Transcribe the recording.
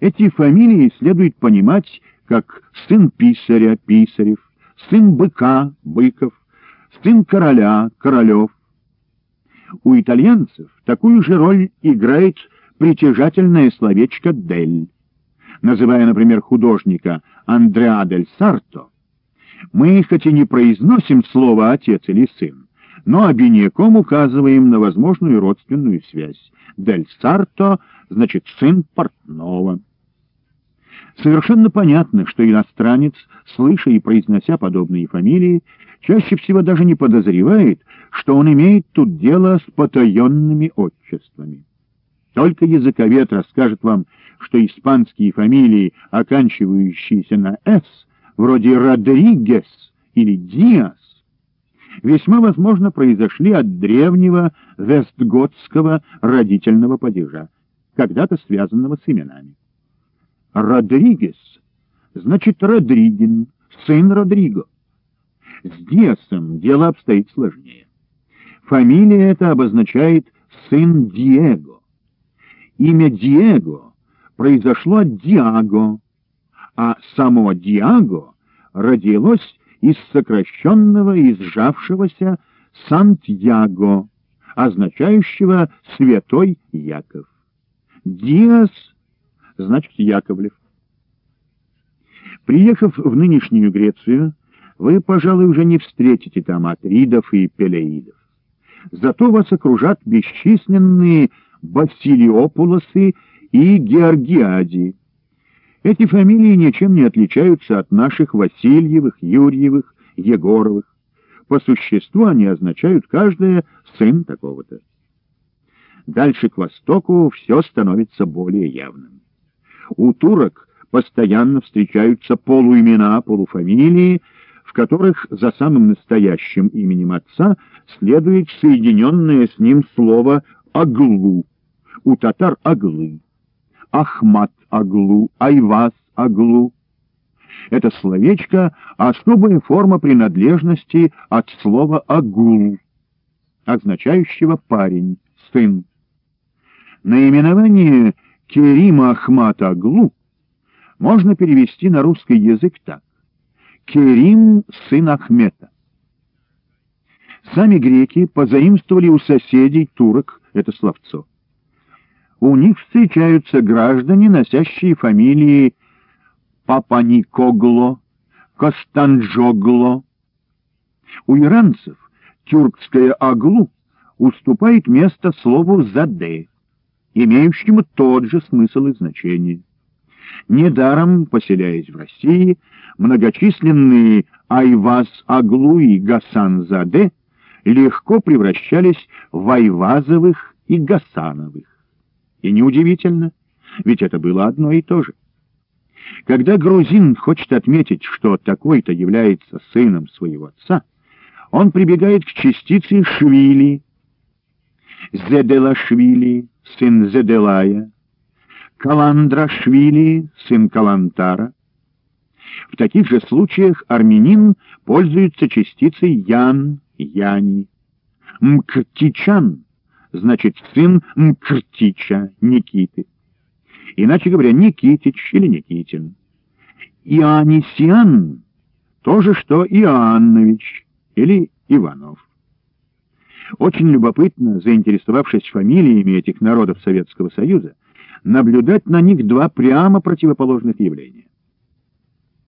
Эти фамилии следует понимать как сын писаря — Писарев, сын быка — Быков, сын короля — Королев. У итальянцев такую же роль играет притяжательное словечко «дель». Называя, например, художника Андреа дель Сарто, мы хоть и не произносим слово «отец» или «сын», но обиняком указываем на возможную родственную связь. Дель Сарто значит сын портного. Совершенно понятно, что иностранец, слыша и произнося подобные фамилии, чаще всего даже не подозревает, что он имеет тут дело с потаенными отчествами. Только языковед расскажет вам, что испанские фамилии, оканчивающиеся на «с», вроде Родригес или Диас, весьма возможно произошли от древнего вестготского родительного падежа, когда-то связанного с именами. Родригес значит Родригин, сын Родриго. С Диасом дело обстоит сложнее. Фамилия эта обозначает сын Диего. Имя Диего произошло от Диаго, а само Диаго родилось из сокращенного и сжавшегося Сантьяго, означающего «святой Яков». Диас значит Яковлев. Приехав в нынешнюю Грецию, вы, пожалуй, уже не встретите там атридов и пелеидов. Зато вас окружат бесчисленные Басилиопулосы и Георгиади. Эти фамилии ничем не отличаются от наших Васильевых, Юрьевых, Егоровых. По существу они означают каждая сын такого-то. Дальше к востоку все становится более явным. У турок постоянно встречаются полуимена, полуфамилии, в которых за самым настоящим именем отца следует соединенное с ним слово «аглу». У татар — «аглы». Ахмат Аглу, Айвас Аглу. Это словечко — особая форма принадлежности от слова «агул», означающего «парень», «сын». Наименование Керима Ахмат Аглу можно перевести на русский язык так. Керим — сын Ахмета. Сами греки позаимствовали у соседей турок это словцо у них встречаются граждане, носящие фамилии Папаникогло, Костанджогло. У иранцев тюркское «аглу» уступает место слову «заде», имеющему тот же смысл и значение. Недаром, поселяясь в России, многочисленные Айваз-Аглу и Гасан-Заде легко превращались в Айвазовых и Гасановых. И неудивительно, ведь это было одно и то же. Когда грузин хочет отметить, что такой-то является сыном своего отца, он прибегает к частице «швили», «зеделашвили», сын Зеделая, «каландрашвили», сын Калантара. В таких же случаях армянин пользуется частицей «ян», «яни», «мкртичан», значит сын Мкртича, Никиты. Иначе говоря, Никитич или Никитин. Ионисиан — то же, что Иоаннович или Иванов. Очень любопытно, заинтересовавшись фамилиями этих народов Советского Союза, наблюдать на них два прямо противоположных явления.